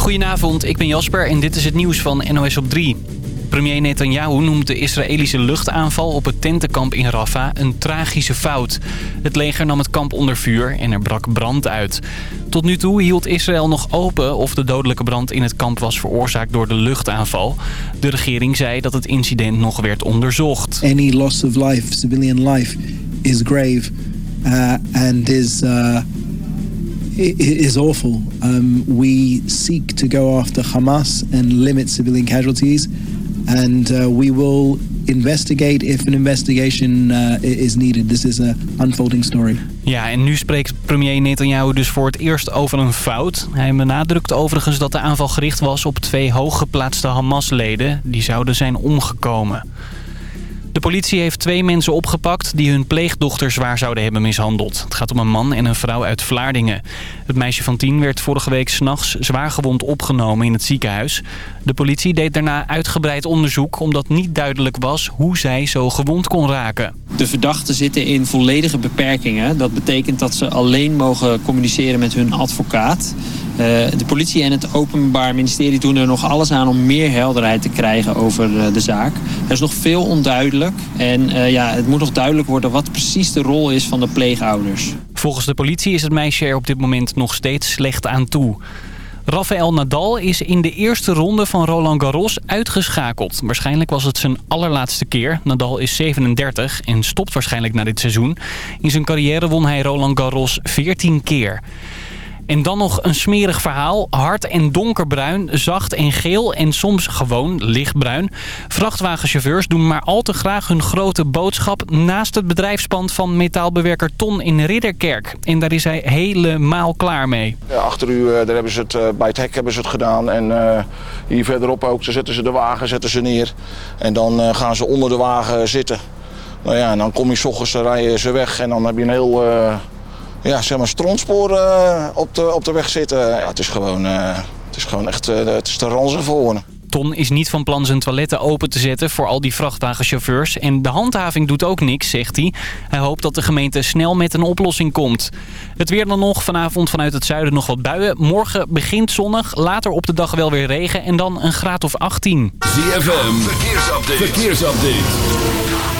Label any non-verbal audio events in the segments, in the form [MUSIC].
Goedenavond, ik ben Jasper en dit is het nieuws van NOS op 3. Premier Netanyahu noemt de Israëlische luchtaanval op het tentenkamp in Rafah een tragische fout. Het leger nam het kamp onder vuur en er brak brand uit. Tot nu toe hield Israël nog open of de dodelijke brand in het kamp was veroorzaakt door de luchtaanval. De regering zei dat het incident nog werd onderzocht. Any loss of life, civilian life, is grave uh, and is... Uh is awful. Um, we seek to go after Hamas and limit civilian casualties, and uh, we will investigate if an investigation uh, is needed. This is a unfolding story. Ja, en nu spreekt premier Netanyahu dus voor het eerst over een fout. Hij benadrukt overigens dat de aanval gericht was op twee hooggeplaatste Hamas-leden. Die zouden zijn omgekomen. De politie heeft twee mensen opgepakt die hun pleegdochter zwaar zouden hebben mishandeld. Het gaat om een man en een vrouw uit Vlaardingen. Het meisje van tien werd vorige week s'nachts zwaargewond opgenomen in het ziekenhuis. De politie deed daarna uitgebreid onderzoek omdat niet duidelijk was hoe zij zo gewond kon raken. De verdachten zitten in volledige beperkingen. Dat betekent dat ze alleen mogen communiceren met hun advocaat. Eh, de politie en het Openbaar Ministerie doen er nog alles aan om meer helderheid te krijgen over eh, de zaak. Er is nog veel onduidelijk en eh, ja, het moet nog duidelijk worden wat precies de rol is van de pleegouders. Volgens de politie is het meisje er op dit moment nog steeds slecht aan toe. Rafael Nadal is in de eerste ronde van Roland Garros uitgeschakeld. Waarschijnlijk was het zijn allerlaatste keer. Nadal is 37 en stopt waarschijnlijk na dit seizoen. In zijn carrière won hij Roland Garros 14 keer. En dan nog een smerig verhaal. Hard en donkerbruin, zacht en geel en soms gewoon lichtbruin. Vrachtwagenchauffeurs doen maar al te graag hun grote boodschap... naast het bedrijfspand van metaalbewerker Ton in Ridderkerk. En daar is hij helemaal klaar mee. Achter u, eh, daar hebben ze het, eh, bij het hek hebben ze het gedaan. En uh, hier verderop ook, daar zetten ze de wagen zetten ze neer. En dan gaan ze onder de wagen zitten. Nou ja, en dan kom je s ochtends, rijden ze weg en dan heb je een heel ja, zeg maar strontsporen uh, op, de, op de weg zitten. Ja, het, is gewoon, uh, het is gewoon echt uh, het is te ranzen voor Ton is niet van plan zijn toiletten open te zetten voor al die vrachtwagenchauffeurs. En de handhaving doet ook niks, zegt hij. Hij hoopt dat de gemeente snel met een oplossing komt. Het weer dan nog. Vanavond vanuit het zuiden nog wat buien. Morgen begint zonnig. Later op de dag wel weer regen. En dan een graad of 18. ZFM. Verkeersupdate. Verkeersupdate.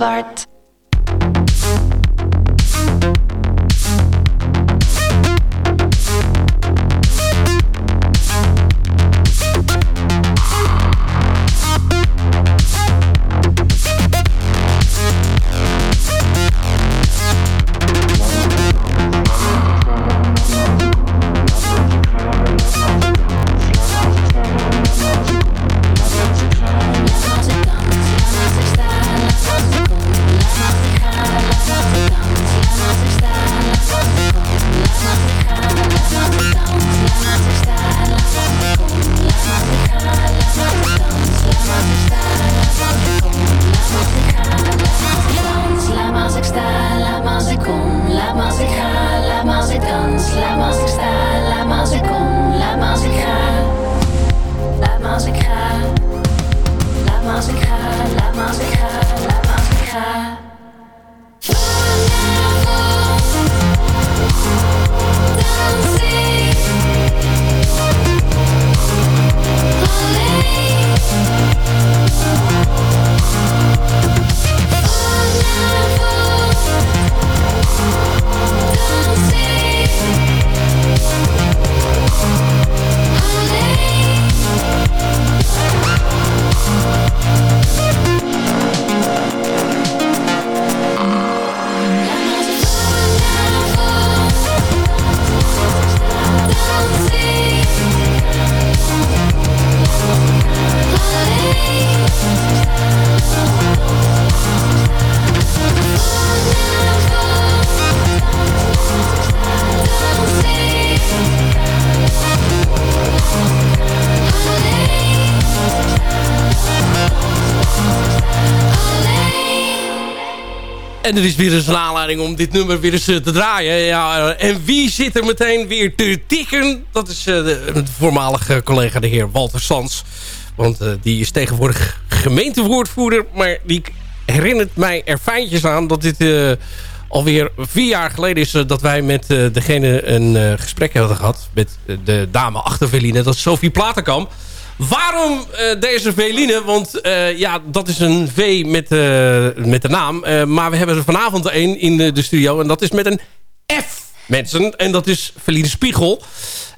Art. En er is weer eens een aanleiding om dit nummer weer eens eh, te draaien. Ja, eh, en wie zit er meteen weer te tikken? Dat is eh, de, voormalige collega, de heer Walter Sans. Want die is tegenwoordig gemeentewoordvoerder. Maar die herinnert mij er fijntjes aan dat dit eh, alweer vier jaar geleden is... dat wij met degene een gesprek hadden gehad. Met de dame achter Veline. Dat is Sophie Platenkamp. Waarom eh, deze Veline? Want eh, ja, dat is een V met, eh, met de naam. Maar we hebben er vanavond een in de, studio. En dat is met een F, mensen. En dat is Veline Spiegel.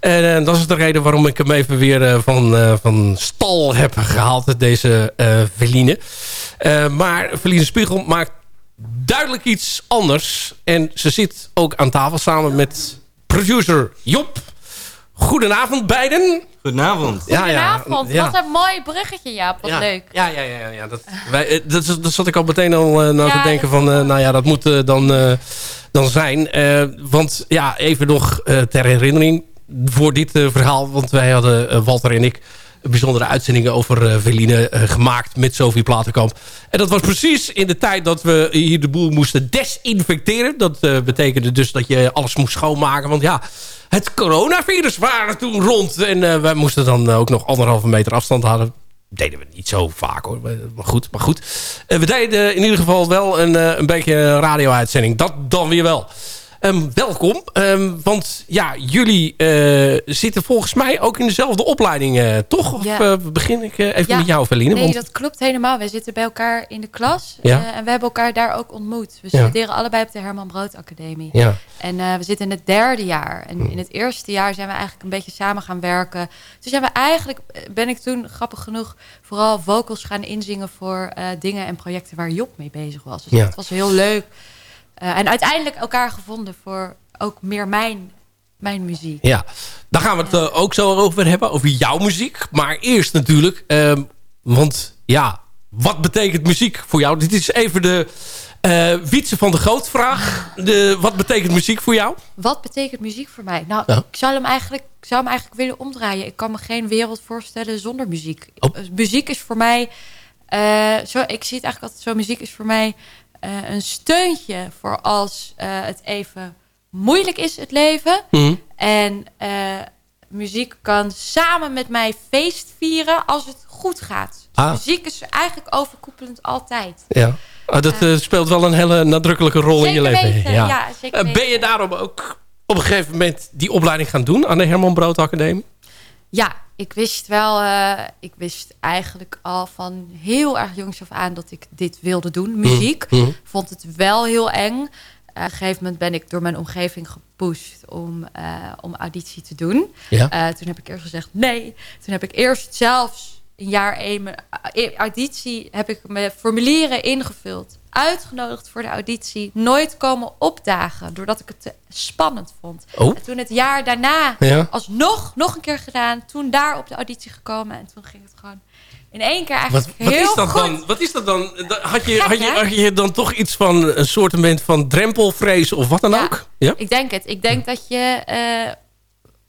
En dat is de reden waarom ik hem even weer van, van stal heb gehaald. Deze Veline. Maar Veline Spiegel maakt duidelijk iets anders. En ze zit ook aan tafel samen met producer Job. Goedenavond beiden. Goedenavond. Ja, ja, Goedenavond. ja. Wat een mooi bruggetje, Jaap. Wat ja, leuk. Ja, ja, ja. ja dat, wij, eh, dat, zat ik al meteen al uh, naar Ja, te denken van... eh, nou ja, dat moet dan, eh, dan zijn. Eh, want ja, even nog eh, ter herinnering voor dit eh, verhaal. Want wij hadden, Walter en ik... bijzondere uitzendingen over eh Veline eh, gemaakt met Sophie Platenkamp. En dat was precies in de tijd dat we hier de boel moesten desinfecteren. Dat eh, betekende dus dat je alles moest schoonmaken. Want ja, het coronavirus waren toen rond. En wij moesten dan ook nog anderhalve meter afstand houden deden we niet zo vaak hoor. Maar goed, maar goed. We deden in ieder geval wel een, een beetje radio-uitzending. Dat dan weer wel. Ehm, welkom. Ehm, want ja, jullie eh, zitten volgens mij ook in dezelfde opleiding, eh, toch? Of Ja. eh, begin ik even Ja. met jou, Verline? Nee, want, dat klopt helemaal. Wij zitten bij elkaar in de klas. Ja. en we hebben elkaar daar ook ontmoet. We studeren allebei op de Herman Brood Academie. Ja. En we zitten in het derde jaar. En in het eerste jaar zijn we eigenlijk een beetje samen gaan werken. Dus zijn we eigenlijk, ben ik toen grappig genoeg... vooral vocals gaan inzingen voor dingen en projecten waar Job mee bezig was. Dus Ja. dat was heel leuk. Eh, en uiteindelijk elkaar gevonden voor ook meer mijn, mijn muziek. Ja, daar gaan we het eh, ook zo over hebben. Over jouw muziek. Maar eerst natuurlijk. ehm, want ja, wat betekent muziek voor jou? Dit is even de eh Wietse van de Groot vraag. De, wat betekent muziek voor jou? Wat betekent muziek voor mij? Nou, Ja. ik zou hem, eigenlijk, ik zou hem eigenlijk willen omdraaien. Ik kan me geen wereld voorstellen zonder muziek. Oh. Muziek is voor mij... zo, ik zie het eigenlijk altijd zo. Muziek is voor mij eh, een steuntje voor als eh, het even moeilijk is, het leven. Mhm. En eh, muziek kan samen met mij feest vieren als het goed gaat. Dus Ah. Muziek is eigenlijk overkoepelend altijd. Ja. Oh, dat eh, speelt wel een hele nadrukkelijke rol in je leven. weten, ja, zeker ben je daarom ook op een gegeven moment die opleiding gaan doen aan de Herman Brood Academie? Ja, ik wist wel, eh, ik wist eigenlijk al van heel erg jongs af aan dat ik dit wilde doen, muziek. Mhm. Vond het wel heel eng. Eh, op een gegeven moment ben ik door mijn omgeving gepusht om, eh, om auditie te doen. Ja. Toen heb ik eerst gezegd nee. Toen heb ik eerst zelfs in jaar één mijn auditie heb ik mijn formulieren ingevuld. Uitgenodigd voor de auditie. Nooit komen opdagen. Doordat ik het te spannend vond. Oh. En toen het jaar daarna Ja. alsnog nog een keer gedaan. Toen daar op de auditie gekomen. En toen ging het gewoon in één keer Wat, eigenlijk wat, heel is dat goed. dan? wat is dat dan? Da- Had je, Gek, had, je, had je dan toch iets van een soort van drempelvrees of wat dan Ja, ook? Ja? Ik denk het. Ik denk dat je... eh,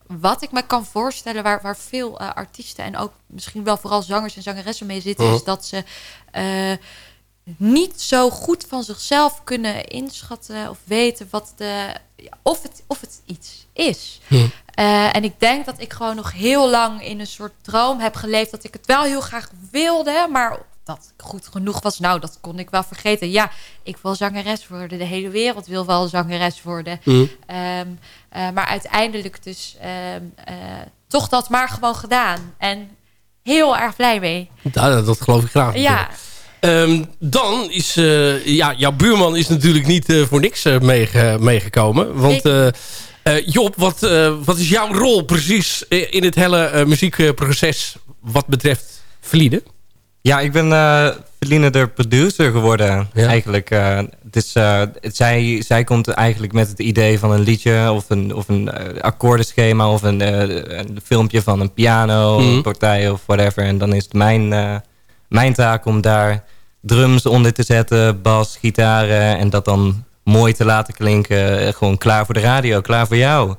wat ik me kan voorstellen, waar, waar veel eh, artiesten en ook misschien wel vooral zangers en zangeressen mee zitten, Mhm. is dat ze eh, niet zo goed van zichzelf kunnen inschatten of weten wat de, of, het, of het iets is. Eh, en ik denk dat ik gewoon nog heel lang in een soort droom heb geleefd dat ik het wel heel graag wilde, maar dat goed genoeg was, nou, dat kon ik wel vergeten. Ja, ik wil zangeres worden. De hele wereld wil wel zangeres worden. Ehm, eh, maar uiteindelijk dus ehm, eh, toch dat maar gewoon gedaan. En heel erg blij mee. Ja, dat geloof ik graag. Ja, Ehm, dan is, eh, ja, jouw buurman is natuurlijk niet eh, voor niks eh, meege- meegekomen. Want eh, eh, Job, wat, eh, wat is jouw rol precies in het hele eh, muziekproces wat betreft Verlieden? Ja, ik ben eh Feline de producer geworden Ja. eigenlijk. eh, het is, eh, het- zij, zij komt eigenlijk met het idee van een liedje of een, of een eh, akkoordenschema of een, eh, een filmpje van een piano, Mhm. een partij of whatever. En dan is het mijn, eh, mijn taak om daar drums onder te zetten, bas, gitaren en dat dan mooi te laten klinken. Gewoon klaar voor de radio, klaar voor jou.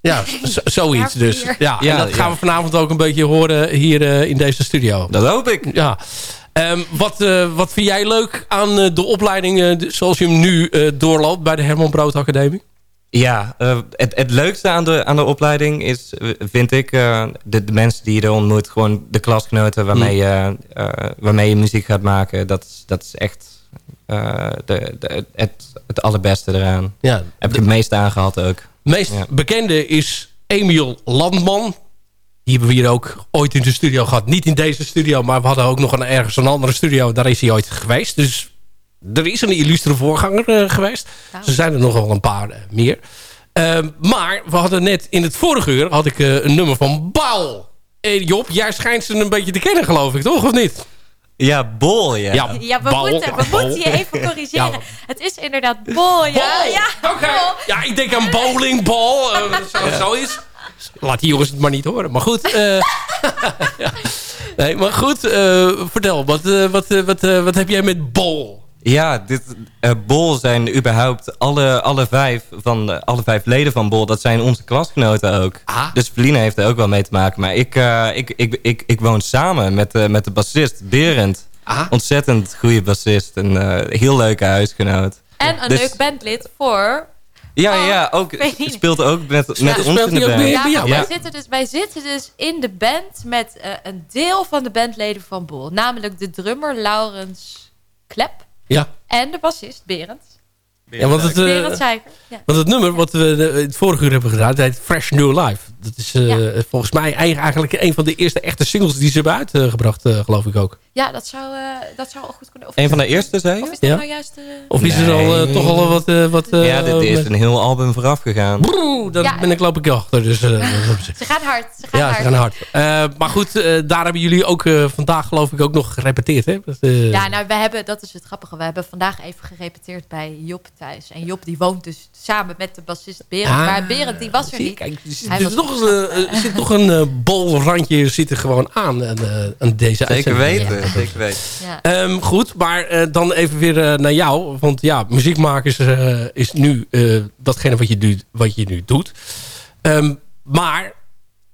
Ja, zoiets dus. Ja, Ja, en dat gaan ja. we vanavond ook een beetje horen hier eh, in deze studio. Dat hoop ik. Ja. Ehm, wat, eh, wat vind jij leuk aan eh, de opleiding eh, zoals je hem nu eh, doorloopt bij de Herman Brood Academie? Ja, eh, het, het leukste aan de, aan de opleiding is, eh, vind ik, eh, de, de mensen die je er ontmoet. Gewoon de klasgenoten waarmee, je, eh, waarmee je muziek gaat maken. Dat, is- dat is echt de, de, het, het allerbeste eraan. Ja, Heb ik het meeste aangehad ook. meest Ja. bekende is Emiel Landman. Die hebben we hier ook ooit in de studio gehad. Niet in deze studio, maar we hadden ook nog een, ergens een andere studio. Daar is hij ooit geweest. Dus er is een illustre voorganger eh, geweest. Nou. Er zijn er nog wel een paar eh, meer. Ehm, maar we hadden net in het vorige uur had ik eh, een nummer van Baal. Eh, Job, jij schijnt ze een beetje te kennen, geloof ik, toch? Of niet? Ja, bol, ja. Ja, ja we, Bal. moeten, we Bal. moeten je even [LAUGHS] corrigeren. Ja. Het is inderdaad bol, ja. Bal. Ja, Oké. bol. Ja, ik denk aan bowlingbal. Uh, [LAUGHS] zo, zoiets. Laat die jongens het maar niet horen. Maar goed. eh, [LAUGHS] ja. Nee, maar goed. eh, vertel, wat, eh, wat, eh, wat, eh, wat heb jij met bol? Ja, dit, eh, Bol zijn überhaupt alle, alle, vijf van, de- alle vijf leden van Bol. Dat zijn onze klasgenoten ook. Ah. Dus Feline heeft er ook wel mee te maken. Maar ik, eh, ik, ik, ik, ik woon samen met, eh, met de bassist Berend. Ah. Ontzettend goede bassist. Een eh, heel leuke huisgenoot. En een Dus- leuk bandlid voor... Ja, Oh, ja, ook, Feline. speelt ook met, met Ja, ons speelt in de band. Ja, jou, wij, ja. zitten dus, wij zitten dus in de band met eh, een deel van de bandleden van Bol. Namelijk de drummer Laurens Klep Ja. en de bassist Berend. Ja want, het, eh. Ja. want het nummer wat we het vorige uur hebben gedaan, dat heet Fresh New Life. Dat is eh, Ja. volgens mij eigenlijk een van de eerste echte singles die ze hebben uitgebracht, eh, geloof ik ook. ja, dat zou, eh, dat zou al goed kunnen. Of Een van de eerste, zei Of is dat Ja. nou juist... Of is er al toch al wat... eh, wat Ja, dit is een heel album vooraf gegaan. Broer, daar Ja. ben ik loop ik achter. Dus, eh, Ze gaan hard. Ze gaan ja, hard. ze gaan hard. Eh, maar goed, daar hebben jullie ook eh, vandaag geloof ik ook nog gerepeteerd. Hè? Dat, eh, Ja, nou, we hebben, dat is het grappige. We hebben vandaag even gerepeteerd bij Job thuis. En Job die woont dus samen met de bassist Berend. Ah, maar Berend die was er zie niet. Kijk, er zit, Hij was toch een, eh, er zit toch een eh, bolrandje zit er gewoon aan, aan, eh, aan deze Zeker uitzending. weten, zeker weten. Ja. Ehm, goed, maar dan even weer naar jou. Want ja, muziek maken is, is nu eh, datgene wat je, nu, wat je nu doet. Ehm, maar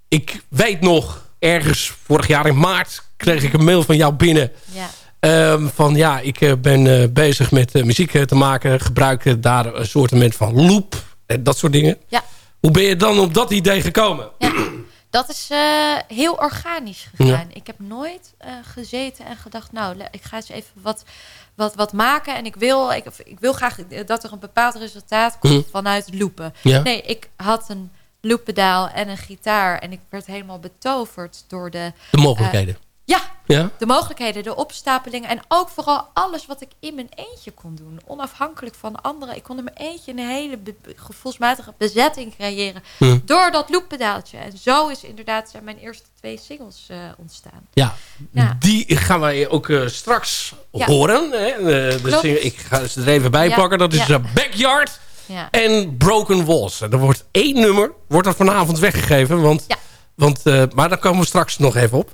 ik weet nog, ergens vorig jaar in maart... kreeg ik een mail van jou binnen... Ja. Ehm, van ja, ik eh, ben eh, bezig met eh, muziek te maken. Gebruik daar een soort van loop en dat soort dingen. Ja. Hoe ben je dan op dat idee gekomen? Ja. Dat is heel organisch gegaan. Ik heb nooit gezeten en gedacht, nou, ik ga eens even wat, wat, wat maken. En ik wil, ik, ik wil graag dat er een bepaald resultaat komt Mhm. vanuit loopen. Ja. Nee, ik had een looppedaal en een gitaar. En ik werd helemaal betoverd door de... De mogelijkheden. Ja, Ja? de mogelijkheden, de opstapelingen. En ook vooral alles wat ik in mijn eentje kon doen. Onafhankelijk van anderen. Ik kon in mijn eentje een hele be- gevoelsmatige bezetting creëren. Hm. Door dat looppedaaltje. En zo is inderdaad zijn mijn eerste twee singles eh, ontstaan. Ja. Ja. Die gaan wij ook eh, straks Ja. horen. Hè? Eh, ik ga ze er even bij Ja. pakken. Dat is Ja. Backyard Ja. en Broken Walls. Er wordt één nummer wordt er vanavond weggegeven. Want, want, eh, maar daar komen we straks nog even op.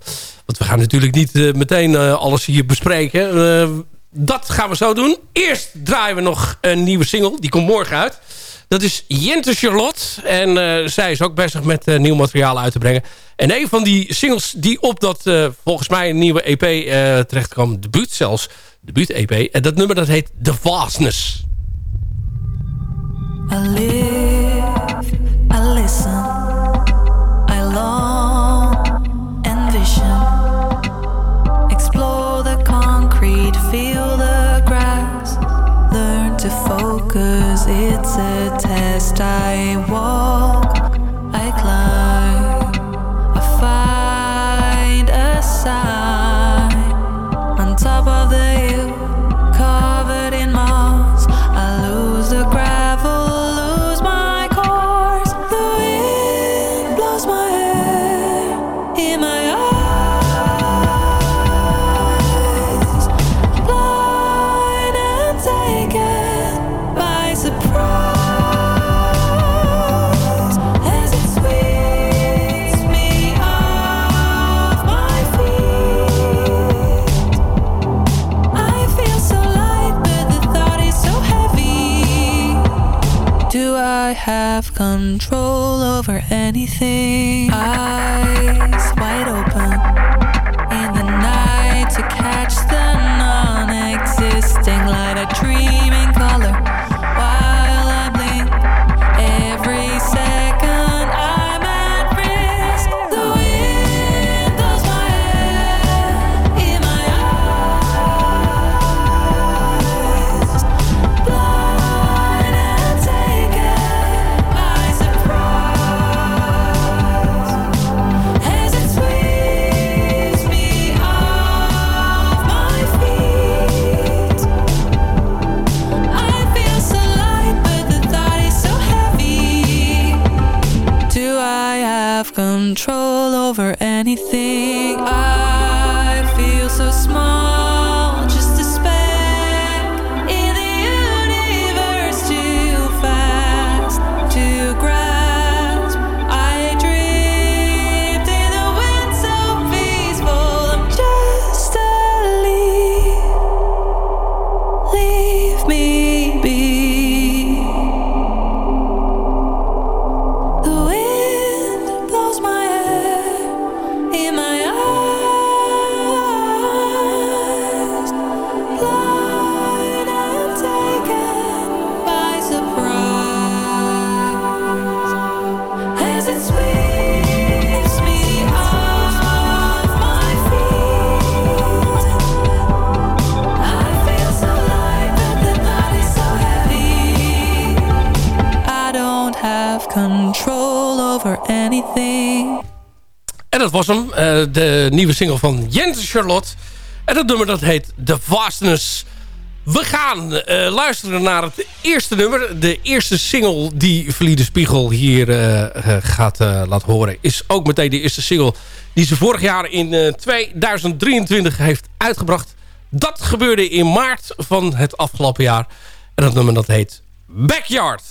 Want we gaan natuurlijk niet eh, meteen eh, alles hier bespreken. Dat gaan we zo doen. Eerst draaien we nog een nieuwe single. Die komt morgen uit. Dat is Jente Charlotte. En zij is ook bezig met nieuw materiaal uit te brengen. En een van die singles die op dat volgens mij een nieuwe EP terecht kwam. Debuut zelfs. Debuut-EP. En dat nummer dat heet The Vastness. I live, I listen, focus. It's a test. I walk, have control over anything? Eyes dat was hem. eh, de nieuwe single van Jens Charlotte. En dat nummer dat heet The Vastness. We gaan eh, luisteren naar het eerste nummer. De eerste single die Verliede Spiegel hier eh, gaat laten horen... is ook meteen de eerste single die ze vorig jaar in eh, 2023 heeft uitgebracht. Dat gebeurde in maart van het afgelopen jaar. En dat nummer dat heet Backyard.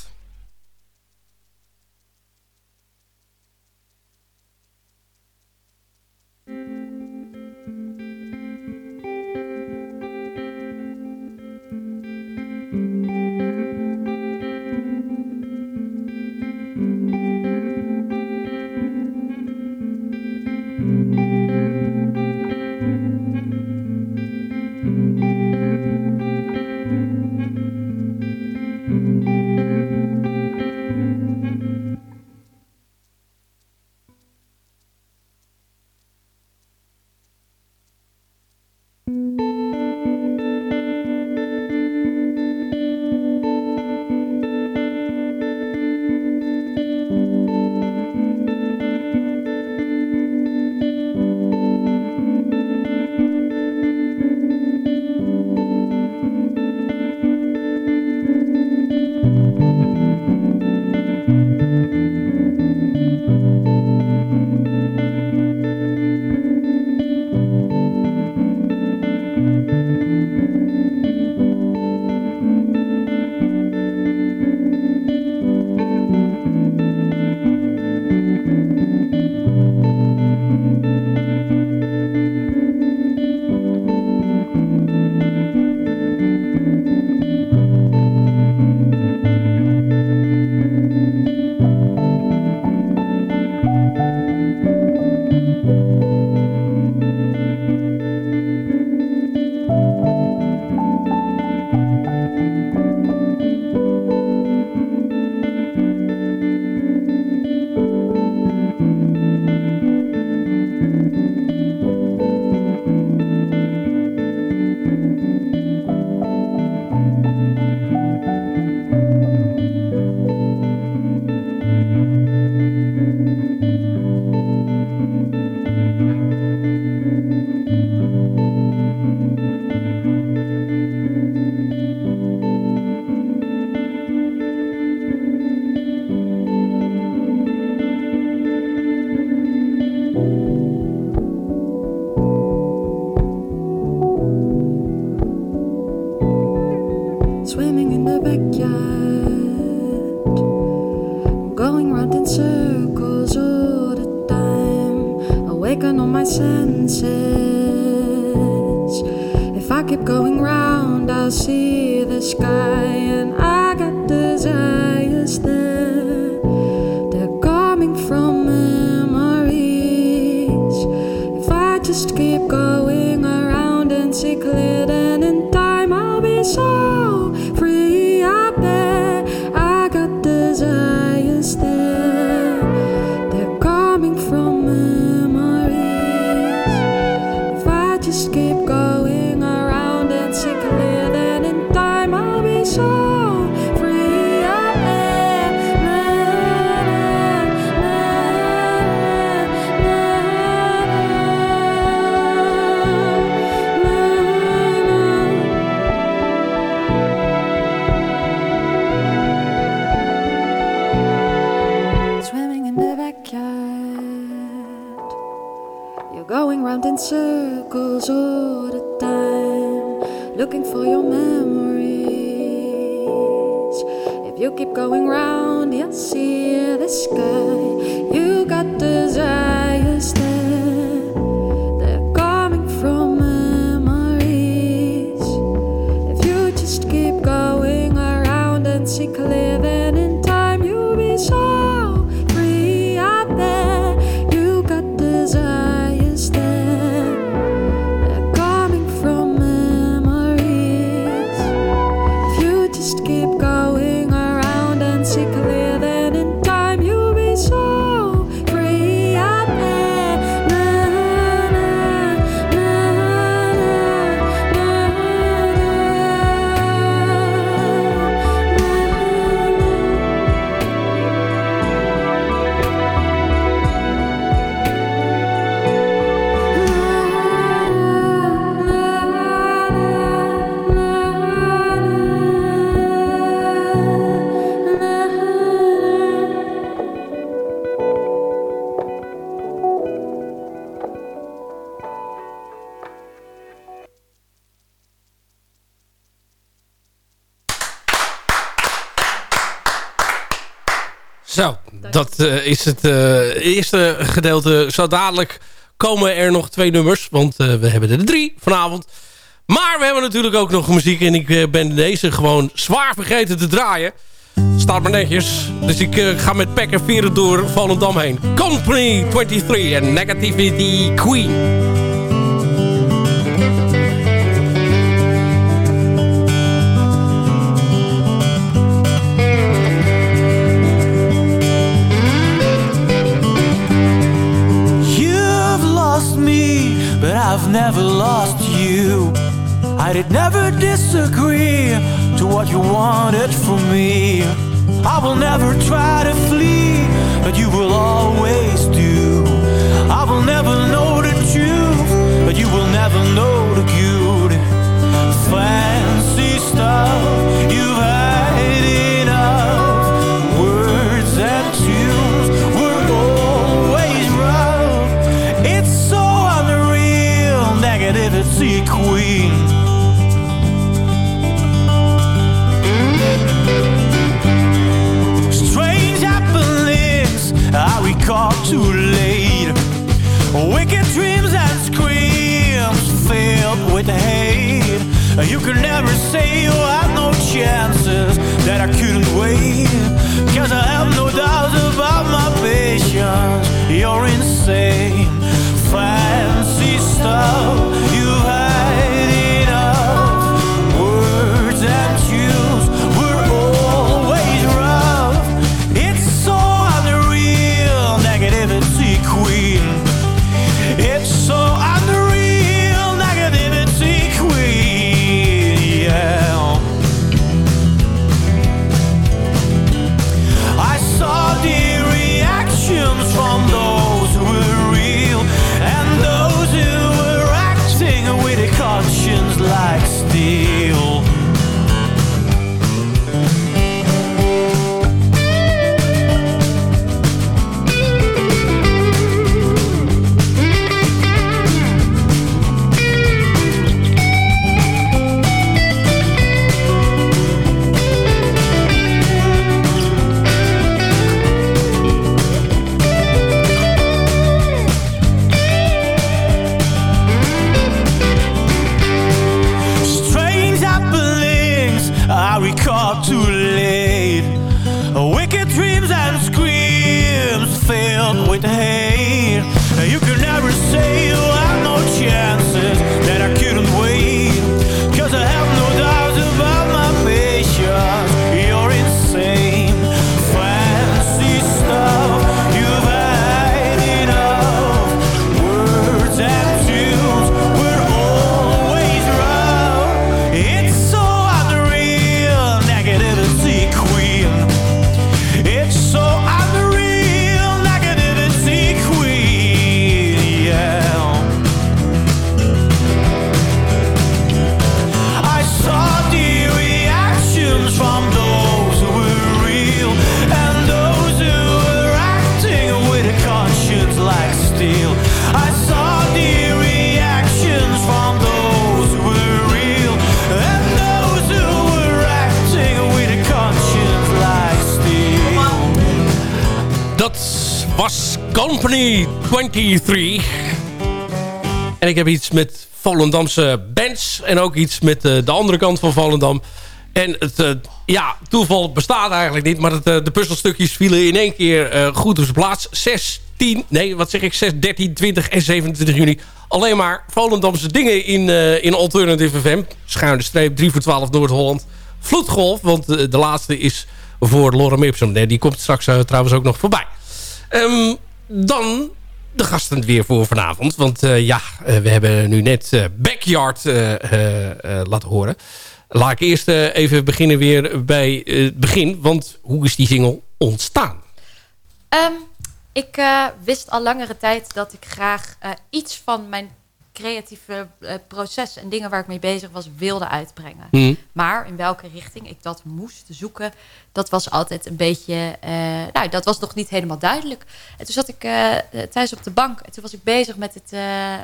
Zo, dat eh, is het eh, eerste gedeelte. Zo dadelijk komen er nog twee nummers. Want eh, we hebben er drie vanavond. Maar we hebben natuurlijk ook nog muziek. En ik ben deze gewoon zwaar vergeten te draaien. Staat maar netjes. Dus ik ga met pek en veren door Volendam heen. Company 23 en Negativity Queen. Lost me, but I've never lost you. I did never disagree to what you wanted from me. I will never try to flee, but you will always do. I will never know the truth, but you will never know the beauty. Fancy stuff you've had Recall too late. Wicked dreams and screams filled with hate. You could never say you had no chances that I couldn't wait. Cause I have no doubts about my patience. You're insane. Fancy stuff you've Company 23. En ik heb iets met Volendamse bands. En ook iets met eh, de andere kant van Volendam. En het eh, ja, toeval bestaat eigenlijk niet. Maar het, eh, de puzzelstukjes vielen in één keer goed op zijn plaats. 6, 10, nee wat zeg ik? 6, 13, 20 en 27 juni. Alleen maar Volendamse dingen in, in Alternative FM. Schuine streep 3 voor 12 Noord-Holland. Vloedgolf, want de laatste is voor Lorem Ipsum. Nee, die komt straks trouwens ook nog voorbij. Ehm, dan de gasten weer voor vanavond. Want eh, ja, eh, we hebben nu net eh, Backyard laten horen. Laat ik eerst even beginnen weer bij het begin. Want hoe is die single ontstaan? Ehm, ik wist al langere tijd dat ik graag iets van mijn creatieve eh, proces en dingen waar ik mee bezig was wilde uitbrengen. Mhm. Maar in welke richting ik dat moest zoeken, dat was altijd een beetje, eh, nou, dat was nog niet helemaal duidelijk. En toen zat ik eh, thuis op de bank en toen was ik bezig met het,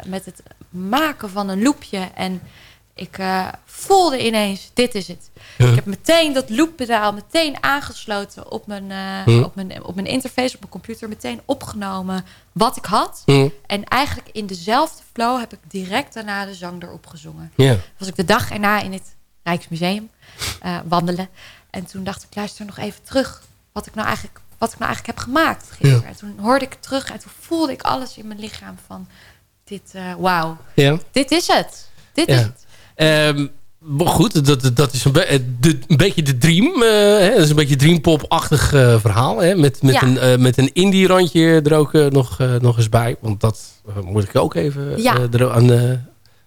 met het maken van een loopje en ik eh, voelde ineens, dit is het. Ja. Ik heb meteen dat looppedaal meteen aangesloten op mijn, eh, op, mijn, op mijn interface, op mijn computer. Meteen opgenomen wat ik had. En eigenlijk in dezelfde flow heb ik direct daarna de zang erop gezongen. Was ik de dag erna in het Rijksmuseum eh, wandelen. En toen dacht ik, luister nog even terug. Wat ik nou eigenlijk, wat ik nou eigenlijk heb gemaakt gisteren. En toen hoorde ik terug en toen voelde ik alles in mijn lichaam van... Dit, wauw, Ja. dit is het. Dit is het. Ehm, maar goed, dat, dat is een, be- eh, de, een beetje de dream. eh, hè, dat is een beetje dreampop-achtig eh, verhaal. Hè, met, met, Ja. een, eh, met een indie randje er ook nog, nog eens bij. Want dat moet ik ook even Ja. er aan...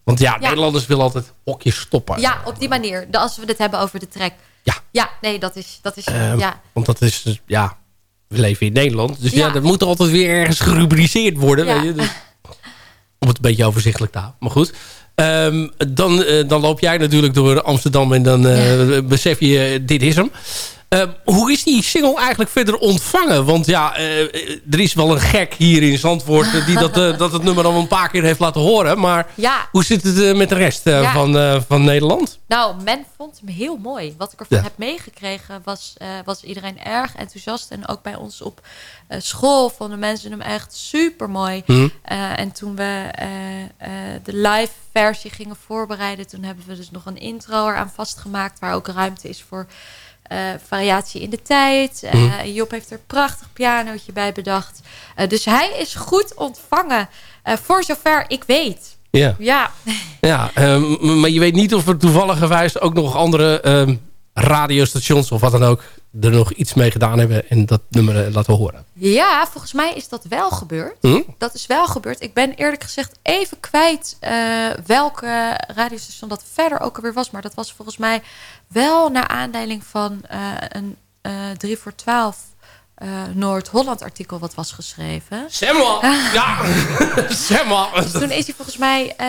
want ja, Ja. Nederlanders willen altijd hokjes stoppen. Ja, op die manier. Als we het hebben over de track. Ja. Ja, nee, dat is... Dat is Ehm, ja. Want dat is, dus- ja, we leven in Nederland. Dus ja, dat moet altijd weer ergens gerubriceerd worden. Weet je? Dus, [LAUGHS] om het een beetje overzichtelijk te houden. Maar goed. Ehm, dan, eh, dan loop jij natuurlijk door Amsterdam en dan eh, besef je, eh, dit is hem. Ehm, hoe is die single eigenlijk verder ontvangen? Want ja, eh, er is wel een gek hier in Zandvoort... eh, die dat, eh, dat het nummer al een paar keer heeft laten horen. Maar Ja. hoe zit het met de rest Ja. van, van Nederland? Nou, men vond hem heel mooi. Wat ik ervan Ja. heb meegekregen was, was iedereen erg enthousiast. En ook bij ons op school vonden mensen hem echt super mooi. Mhm. en toen we de live versie gingen voorbereiden, toen hebben we dus nog een intro eraan vastgemaakt. Waar ook ruimte is voor variatie in de tijd. Eh, Mhm. Job heeft er een prachtig pianootje bij bedacht. Eh, dus hij is goed ontvangen. eh, voor zover ik weet. Ja. Ja. Ja, ehm, maar je weet niet of er toevallig ook nog andere ehm, radiostations of wat dan ook er nog iets mee gedaan hebben en dat nummer eh, laten horen. Ja, volgens mij is dat wel gebeurd. Hm? Dat is wel gebeurd. Ik ben eerlijk gezegd even kwijt eh, welke radiostation dat verder ook alweer was. Maar dat was volgens mij wel naar aanleiding van eh, een eh 3 voor 12 eh, Noord-Holland artikel wat was geschreven. Zeg maar. Ja, [LAUGHS] zeg maar. Toen is hij volgens mij eh,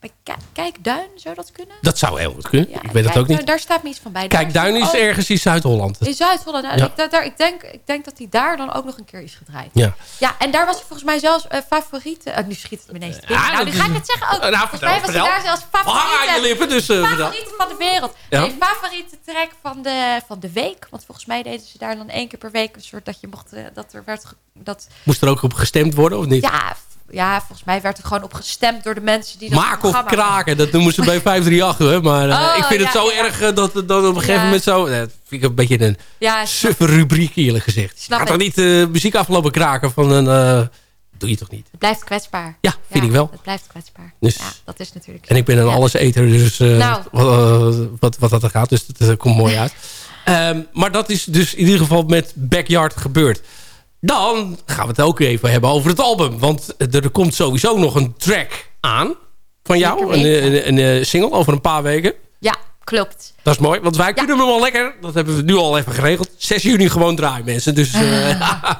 bij Ki- Kijkduin, zou dat kunnen? Dat zou heel goed kunnen. Ja, ik weet het ook Kijkduin, niet. Daar staat me iets van bij. Kijk, Daar Duin is ook- ergens in Zuid-Holland. In Zuid-Holland. Nou, Ja. ik, daar, ik, denk, ik denk dat hij daar dan ook nog een keer is gedraaid. Ja. Ja, en daar was hij volgens mij zelfs eh, favoriete... nu schiet het me ineens. Ja, nou, dat nu ga ik het zeggen ook. Nou, volgens vertel, mij was hij daar zelfs aan je favoriete... lippen, dus, favoriete van de wereld. Nee, favoriete track van de, van de week. Want volgens mij deden ze daar dan één keer per week... een soort dat je mocht... eh, dat er werd... Dat, Moest er ook op gestemd worden of niet? ja, ja, volgens mij werd er gewoon op gestemd door de mensen die dat Maak of kraken, dat noemen ze bij [LAUGHS] 538. Hè? Maar eh, Oh, ik vind het zo ja. erg eh, dat, dat op een gegeven Ja. moment zo... eh, Dat vind ik een beetje een Ja, suffe rubriek eerlijk gezegd. Snap Ga toch niet eh, muziek afgelopen kraken van een... doe je toch niet? Het blijft kwetsbaar. Ja, vind ik wel. Het blijft kwetsbaar. Dus- ja, dat is natuurlijk En ik ben een alleseter, dus Nou. wat, wat, wat dat er gaat. Dus dat komt mooi [LAUGHS] uit. Ehm, maar dat is dus in ieder geval met Backyard gebeurd. Dan gaan we het ook even hebben over het album. Want er komt sowieso nog een track aan van jou. Een, weten. een, een, eh, single over een paar weken. Ja, klopt. Dat is mooi, want wij kunnen hem al lekker. Dat hebben we nu al even geregeld. 6 juni gewoon draaien, mensen. Dus eh, [LAUGHS]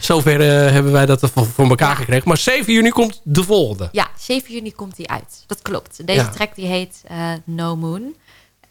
zover eh, hebben wij dat voor, voor elkaar gekregen. Maar 7 juni komt de volgende. Ja, 7 juni komt die uit. Dat klopt. Deze Ja. track die heet eh, No Moon.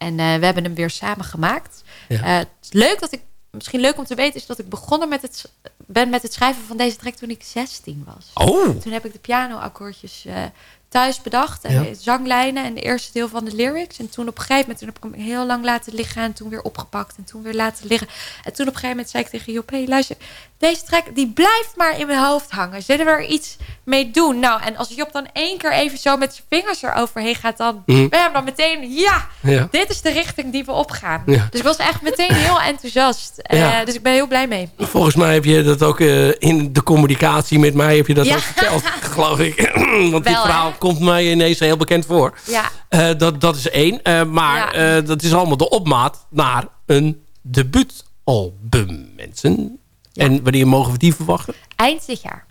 En eh, we hebben hem weer samen gemaakt. Ja. Eh, leuk dat ik, misschien leuk om te weten, is dat ik begonnen met het, ben met het schrijven van deze track toen ik 16 was. Oh. Toen heb ik de pianoakkoordjes eh thuis bedacht. En Ja. zanglijnen en de eerste deel van de lyrics. En toen op een gegeven moment toen heb ik hem heel lang laten liggen. En toen weer opgepakt. En toen weer laten liggen. En toen op een gegeven moment zei ik tegen Job... Hey, luister, deze track die blijft maar in mijn hoofd hangen. Zullen we er iets mee doen? Nou, en als Job dan één keer even zo met zijn vingers eroverheen gaat... dan Mhm. ben je dan meteen... Ja, Ja. dit is de richting die we opgaan. Ja. Dus ik was echt meteen heel enthousiast. Eh, dus ik ben heel blij mee. Volgens mij heb je dat ook eh, in de communicatie met mij heb je dat ook verteld, [LAUGHS] geloof ik. [CLEARS THROAT] Want dit Wel, hè? verhaal komt mij ineens heel bekend voor. Ja. Eh, dat, dat is één. Maar dat is allemaal de opmaat naar een debuutalbum, mensen. En wanneer mogen we die verwachten? Eind dit jaar.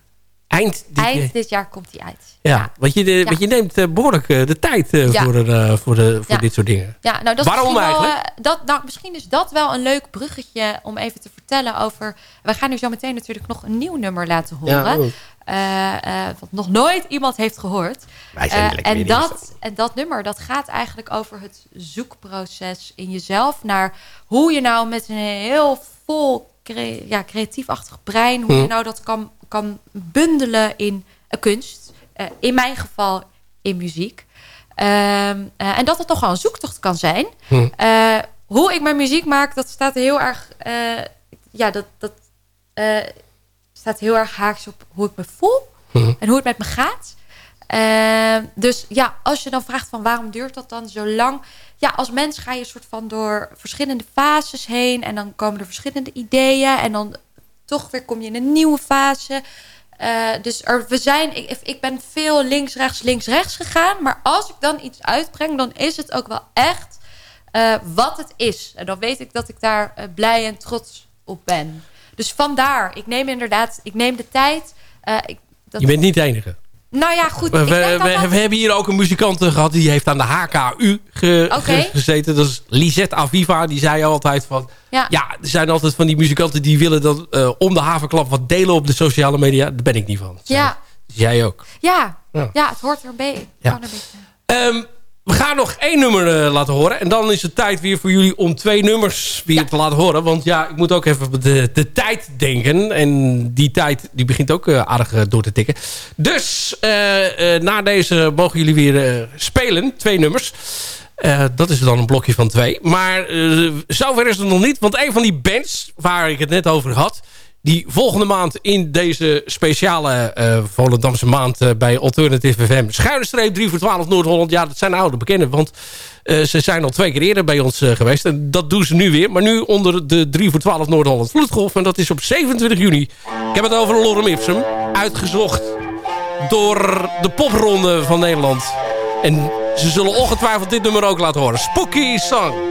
Eind dit Eind jaar. dit jaar komt die uit. Ja, want je, de, Ja. want je neemt eh, behoorlijk eh, de tijd eh, voor, voor, de, voor dit soort dingen. Ja, nou, dat is Waarom misschien wel, eigenlijk? dat, nou, misschien is dat wel een leuk bruggetje om even te vertellen over... We gaan nu zo meteen natuurlijk nog een nieuw nummer laten horen. Ja, oh. Eh, wat nog nooit iemand heeft gehoord. Wij zijn Eh, lekker weer en, dat, en dat nummer, dat gaat eigenlijk over het zoekproces in jezelf... naar hoe je nou met een heel vol cre- ja, creatiefachtig brein... hoe je nou dat kan, kan bundelen in een kunst. Eh, in mijn geval in muziek. Ehm, eh, en dat het toch wel een zoektocht kan zijn. Eh, hoe ik mijn muziek maak, dat staat heel erg... eh, ja, dat, dat eh, staat heel erg haaks op hoe ik me voel. En hoe het met me gaat. Ehm, dus ja, als je dan vraagt van waarom duurt dat dan zo lang? Ja, als mens ga je soort van door verschillende fases heen. En dan komen er verschillende ideeën. En dan toch weer kom je in een nieuwe fase. Eh, dus er, we zijn, ik, ik ben veel links, rechts, links, rechts gegaan. Maar als ik dan iets uitbreng, dan is het ook wel echt eh, wat het is. En dan weet ik dat ik daar eh, blij en trots op ben. Dus vandaar, ik neem inderdaad, ik neem de tijd. Ik, dat, Je bent niet de enige. Nou ja, goed. We, hebben hier ook een muzikant eh, gehad. Die heeft aan de HKU ge- Oké. ge- gezeten. Dat is Lisette Aviva. Die zei altijd van... Ja. Ja, er zijn altijd van die muzikanten die willen dat eh, om de havenklap wat delen op de sociale media. Daar ben ik niet van. ja, jij ook. ja, Ja. ja. het hoort er een beetje. Ja. kan een beetje. We gaan nog één nummer eh, laten horen. En dan is het tijd weer voor jullie om twee nummers weer te laten horen. Want ja, ik moet ook even op de, de tijd denken. En die tijd die begint ook eh, aardig eh, door te tikken. Dus na deze mogen jullie weer spelen. Twee nummers. Dat is dan een blokje van twee. Maar zover is het nog niet. Want een van die bands waar ik het net over had... die volgende maand in deze speciale eh Volendamse maand... eh, bij Alternative FM... schuine streep 3 voor 12 Noord-Holland... ja, dat zijn oude bekenden. Want eh, ze zijn al twee keer eerder bij ons geweest. En dat doen ze nu weer. Maar nu onder de 3 voor 12 Noord-Holland Vloedgolf. En dat is op 27 juni. Ik heb het over Lorem Ipsum. Uitgezocht door de popronde van Nederland. En ze zullen ongetwijfeld dit nummer ook laten horen. Spooky Song.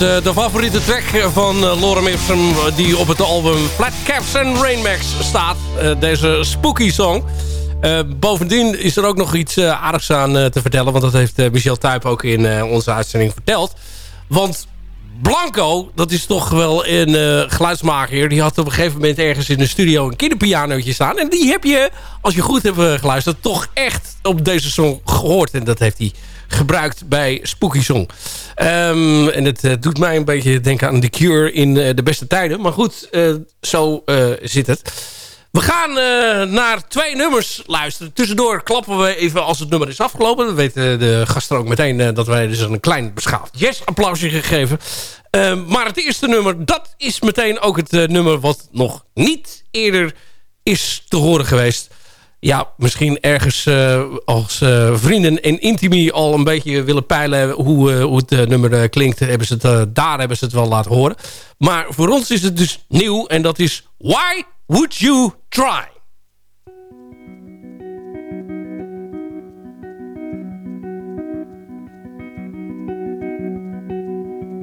De favoriete track van uh, Lorem Ipsum die op het album Flat Caps and Rainmax staat. Deze spooky song. bovendien is er ook nog iets aardigs aan te vertellen. Want dat heeft Michel Tuyp ook in onze uitzending verteld. Want Blanco, dat is toch wel een geluidsmaker. Die had op een gegeven moment ergens in de studio een kinderpianootje staan. En die heb je, als je goed hebt geluisterd, toch echt op deze song gehoord. En dat heeft hij gebruikt bij Spooky Song. Um, en het uh, doet mij een beetje denken aan The Cure in uh, de beste tijden. Maar goed, uh, zo zit het. We gaan naar twee nummers luisteren. Tussendoor klappen we even als het nummer is afgelopen. Dan weten de gasten ook meteen dat wij dus een klein beschaafd yes applausje gegeven. Uh, maar het eerste nummer, dat is meteen ook het nummer wat nog niet eerder is te horen geweest ja, misschien ergens uh, als uh, vrienden en intimi al een beetje willen peilen hoe, uh, hoe het nummer klinkt. Hebben ze het, daar hebben ze het wel laten horen. Maar voor ons is het dus nieuw en dat is Why Would You Try?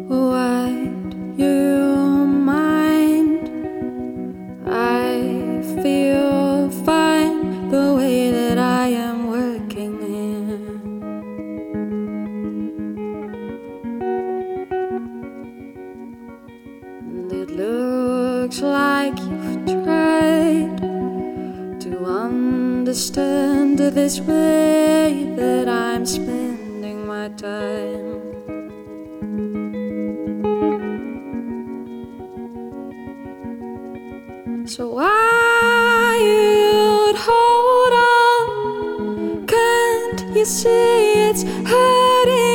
Why you understand this way that I'm spending my time. So why you'd hold on? Can't you see it's hurting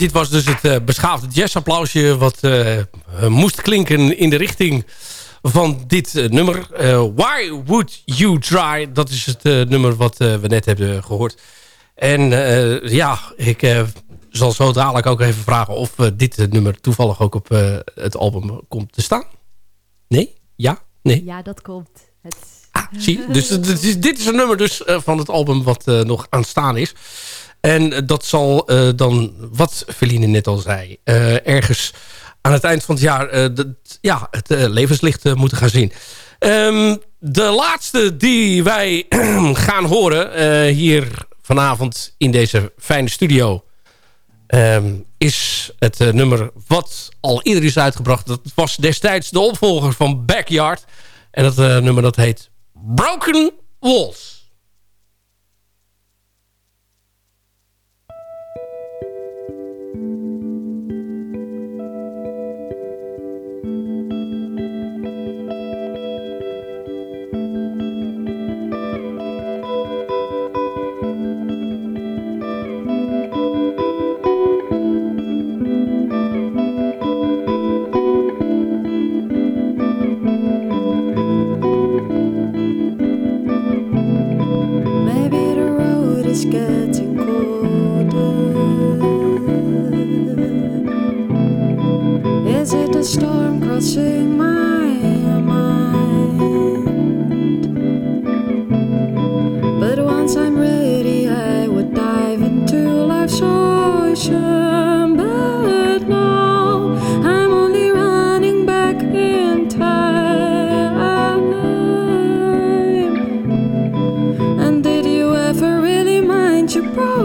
Dit was dus het uh, beschaafde jazzapplausje wat uh, moest klinken in de richting van dit uh, nummer. Why Would You Try? Dat is het nummer wat we net hebben gehoord. En ja, ik zal zo dadelijk ook even vragen of dit nummer toevallig ook op het album komt te staan. Nee? Ja? Nee? Ja, dat komt. Het... Ah, zie. Dus dit is, dit is een nummer dus van het album wat nog aanstaan is. En dat zal uh, dan, wat Feline net al zei... Uh, ergens aan het eind van het jaar ja, het levenslicht moeten gaan zien. Um, de laatste die wij [CLEARS THROAT] gaan horen hier vanavond in deze fijne studio... Um, is het nummer wat al eerder is uitgebracht. Dat was destijds de opvolger van Backyard. En dat nummer dat heet Broken Walls.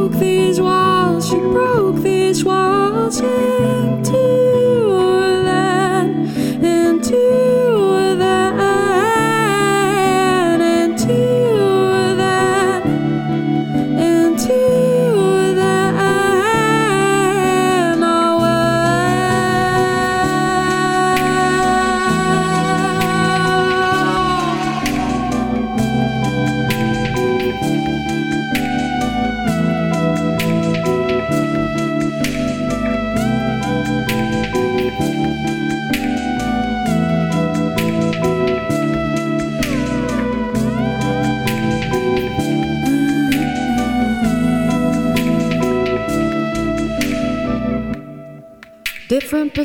Broke these walls? You broke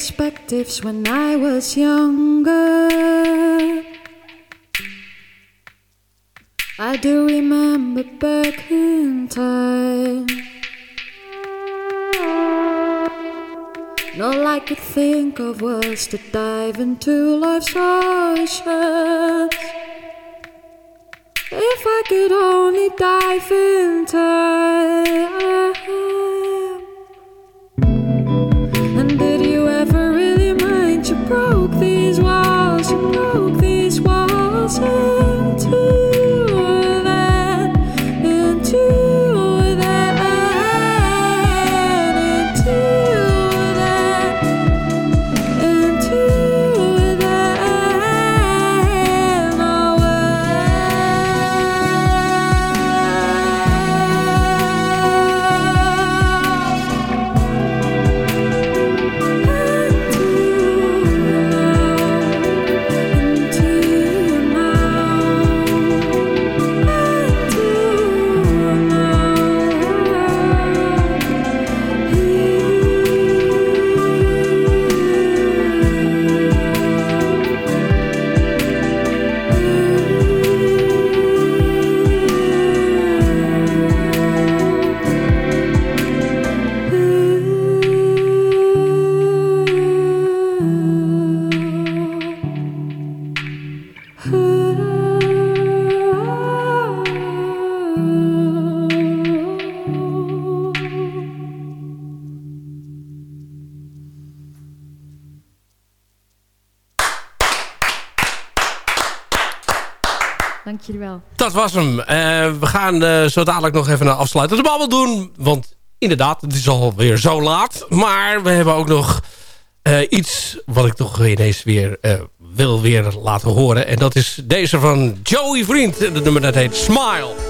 perspectives when I was younger. I do remember back in time. All I could think of was to dive into life's oceans. If I could only dive in time. Dat was hem. Eh, we gaan eh, zo dadelijk nog even een afsluitende babbel doen. Want inderdaad, het is alweer zo laat. Maar we hebben ook nog eh, iets wat ik toch ineens weer wil weer laten horen. En dat is deze van Joey Vriend. Het nummer dat heet Smile.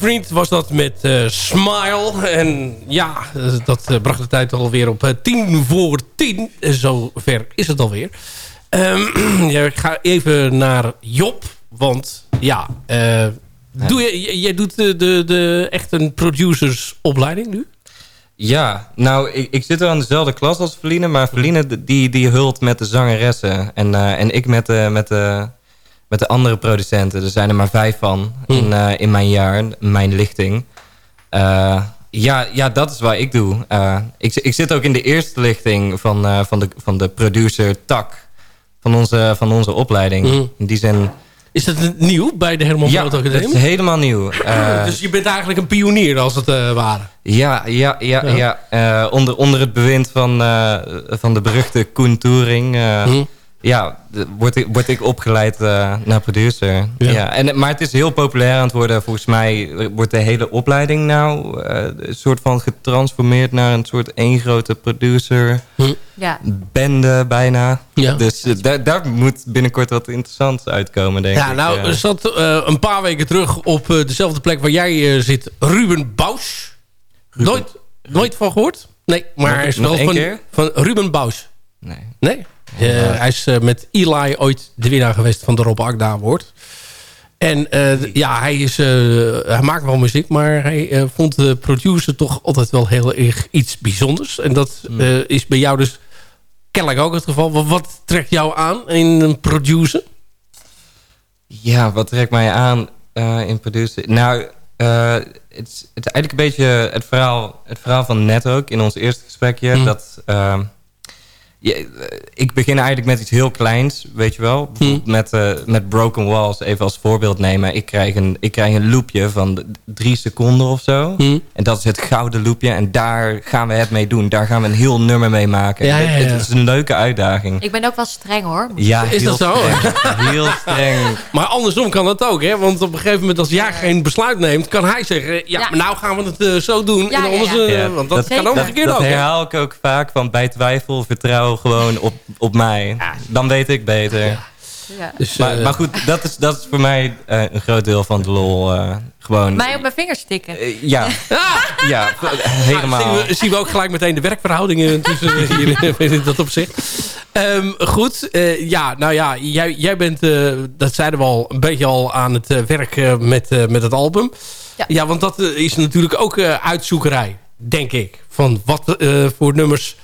Vriend was dat met eh, Smile. En ja, eh, dat eh, bracht de tijd alweer op eh, tien voor tien. Eh, Zo ver is het alweer. Ehm, [CLEARS THROAT] ja, ik ga even naar Job. Want ja, eh, Doe je, j- jij doet de, de, de, echt een producersopleiding nu? Ja, nou, ik, ik zit wel in dezelfde klas als Verline, maar Verline die, die hult met de zangeressen. En, eh, en ik met de, met, de, met de andere producenten. Er zijn er maar vijf van in, eh, in mijn jaar, mijn lichting. Eh, ja, ja, dat is wat ik doe. Eh, ik, ik zit ook in de eerste lichting van, van, de, van de producer tak van onze, van onze opleiding. Mhm. In die zin... Is dat nieuw bij de Herman Ja, Brood dat Academie? is helemaal nieuw. Eh, dus je bent eigenlijk een pionier als het ware. Ja, ja, ja, Ja. ja. Onder, onder het bewind van, van de beruchte Koen Touring... Hm. Ja, word ik, word ik opgeleid eh, naar producer. Ja. Ja. en, maar het is heel populair aan het worden. Volgens mij wordt de hele opleiding nou... eh, een soort van getransformeerd naar een soort één grote producer... Ja. Bende bijna. Ja. Dus eh, daar, daar moet binnenkort wat interessants uitkomen, denk Ja, ik. nou, er zat eh, een paar weken terug op eh, dezelfde plek waar jij eh, zit. Ruben Bous. Nooit, nooit van gehoord? Nee, maar hij is nog wel één van, keer? van Ruben Bous. Nee. Nee? Eh, hij is eh, met Eli ooit de winnaar geweest van de Rob Agda Award. En eh, ja, hij, is, eh, hij maakt wel muziek, maar hij eh, vond de producer toch altijd wel heel erg iets bijzonders. En dat Hmm. eh, is bij jou dus kennelijk ook het geval. Wat, wat trekt jou aan in een producer? Ja, wat trekt mij aan eh, in producer? Nou, eh, het, is, het is eigenlijk een beetje het verhaal, het verhaal van net ook in ons eerste gesprekje. Mm. Dat, ehm, je- eh, ik begin eigenlijk met iets heel kleins, weet je wel. Bijvoorbeeld met, eh, met Broken Walls, even als voorbeeld nemen. Ik krijg een, ik krijg een loopje van drie seconden of zo. Mm. En dat is het gouden loopje. En daar gaan we het mee doen. Daar gaan we een heel nummer mee maken. Ja, ja, ja. Het, het is een leuke uitdaging. Ik ben ook wel streng hoor. Ja, Is heel dat zo? streng. Heel streng. [LAUGHS] Maar andersom kan dat ook, hè? Want op een gegeven moment als jij geen besluit neemt... kan hij zeggen, ja, Ja. maar nou gaan we het eh, zo doen. Ja, en anders, ja. Ja, want dat, kan ook dat, omgekeerd dat ook. hè? herhaal ik ook vaak van bij twijfel vertrouw gewoon op, op mij. Dan weet ik beter. Ja. Dus, Maar, eh, maar goed, dat is, dat is voor mij eh, een groot deel van de lol. eh, gewoon, Mij op mijn vingers stikken. Eh, ja, [LAUGHS] ja, Nou, helemaal. zien, we, zien we ook gelijk meteen de werkverhoudingen tussen [LAUGHS] hier in dat opzicht. Ehm, goed, eh, ja, nou ja, jij, jij bent, eh, dat zeiden we al, een beetje al aan het werk met, eh, met het album. Ja. want dat is natuurlijk ook eh, uitzoekerij, denk ik. Van wat eh, voor nummers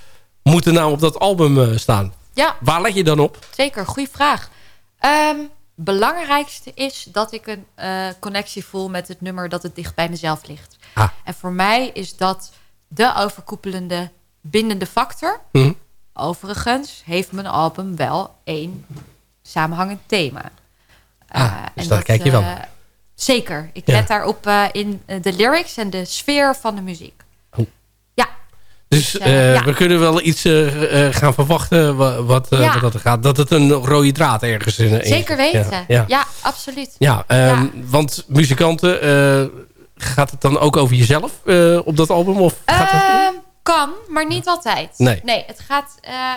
moeten nou op dat album eh, staan. Ja, Waar let je dan op? zeker. Goeie vraag. Ehm belangrijkste is dat ik een eh, connectie voel met het nummer dat het dicht bij mezelf ligt. Ah. En voor mij is dat de overkoepelende bindende factor. Hm. Overigens heeft mijn album wel één samenhangend thema. Ah, Eh, dus en daar kijk je wel zeker. Ik Ja. let daarop in de lyrics en de sfeer van de muziek. Dus eh, ja. we kunnen wel iets eh, eh, gaan verwachten wa- wat, Ja. wat dat er gaat. Dat het een rode draad ergens in Zeker weten. Ja, Ja, ja. absoluut. Ja, ehm, want muzikanten, gaat het dan ook over jezelf op dat album? Of gaat het... Ehm, kan, maar niet altijd. Nee. het gaat.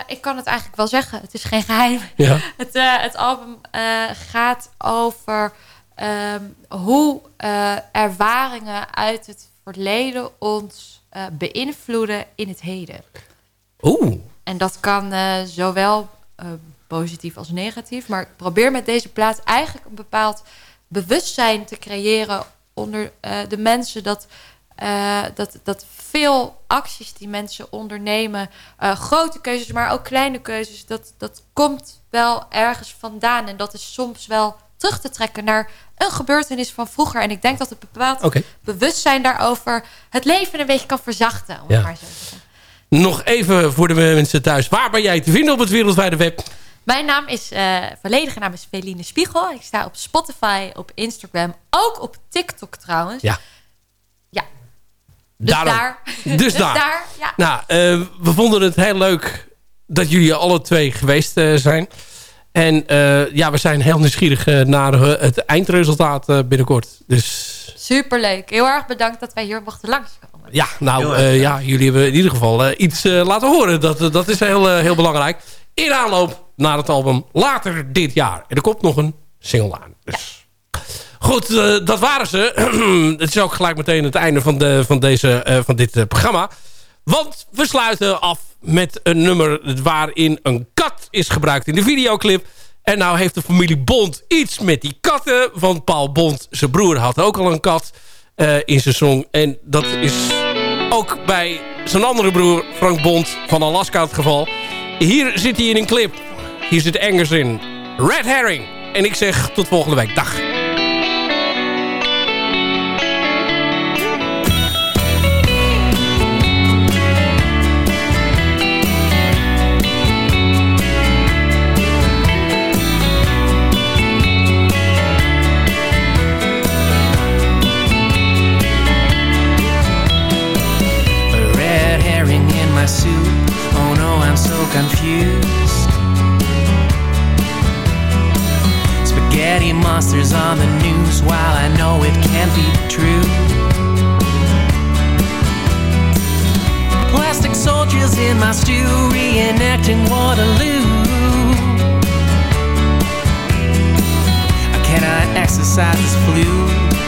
ik kan het eigenlijk wel zeggen. Het is geen geheim. Ja. [LAUGHS] Het, het album gaat over ehm, hoe ervaringen uit het verleden ons eh, beïnvloeden in het heden. Oeh. En dat kan eh, zowel eh, positief als negatief. Maar ik probeer met deze plaat eigenlijk een bepaald bewustzijn te creëren onder de mensen. Dat, dat, dat veel acties die mensen ondernemen, grote keuzes, maar ook kleine keuzes, dat, dat komt wel ergens vandaan. En dat is soms wel terug te trekken naar een gebeurtenis van vroeger. En ik denk dat het bepaald bewustzijn daarover het leven een beetje kan verzachten. Om het Ja. maar zo te zeggen. Nog even voor de mensen thuis. Waar ben jij te vinden op het wereldwijde web? Mijn naam is, eh volledige naam is Feline Spiegel. Ik sta op Spotify, op Instagram, ook op TikTok trouwens. Ja. Ja. Dus Daarom. daar. [LAUGHS] Dus daar. ja. Nou, eh, we vonden het heel leuk dat jullie alle twee geweest eh, zijn. En eh, ja, we zijn heel nieuwsgierig eh, naar eh, het eindresultaat eh, binnenkort. Dus Superleuk. Heel erg bedankt dat wij hier mochten langskomen. ja, nou eh, ja, jullie hebben in ieder geval iets laten horen. Dat, dat is heel, eh, heel belangrijk. In aanloop naar het album later dit jaar. En er komt nog een single aan. Dus. Goed, eh, dat waren ze. [CLEARS THROAT] het is ook gelijk meteen het einde van, de, van, deze, eh, van dit programma. Want we sluiten af met een nummer waarin een kat is gebruikt in de videoclip. En nou heeft de familie Bond iets met die katten. Want Paul Bond, zijn broer, had ook al een kat eh, in zijn song. En dat is ook bij zijn andere broer Frank Bond van Alaska het geval. Hier zit hij in een clip. Hier zit Engels in. Red Herring. En ik zeg tot volgende week. Dag. Soup. Oh no, I'm so confused. Spaghetti monsters on the news while I know it can't be true. Plastic soldiers in my stew reenacting Waterloo. I cannot exercise this flu,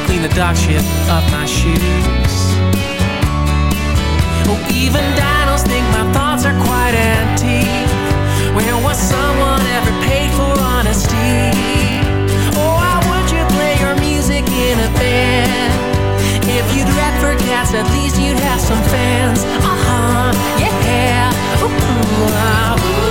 clean the dog shit off my shoes. Oh, even dinos thoughts are quite antique. Where was someone ever paid for honesty? Oh, why would you play your music in a band? If you'd rap for cats, at least you'd have some fans. Uh huh, yeah. Ooh, ah,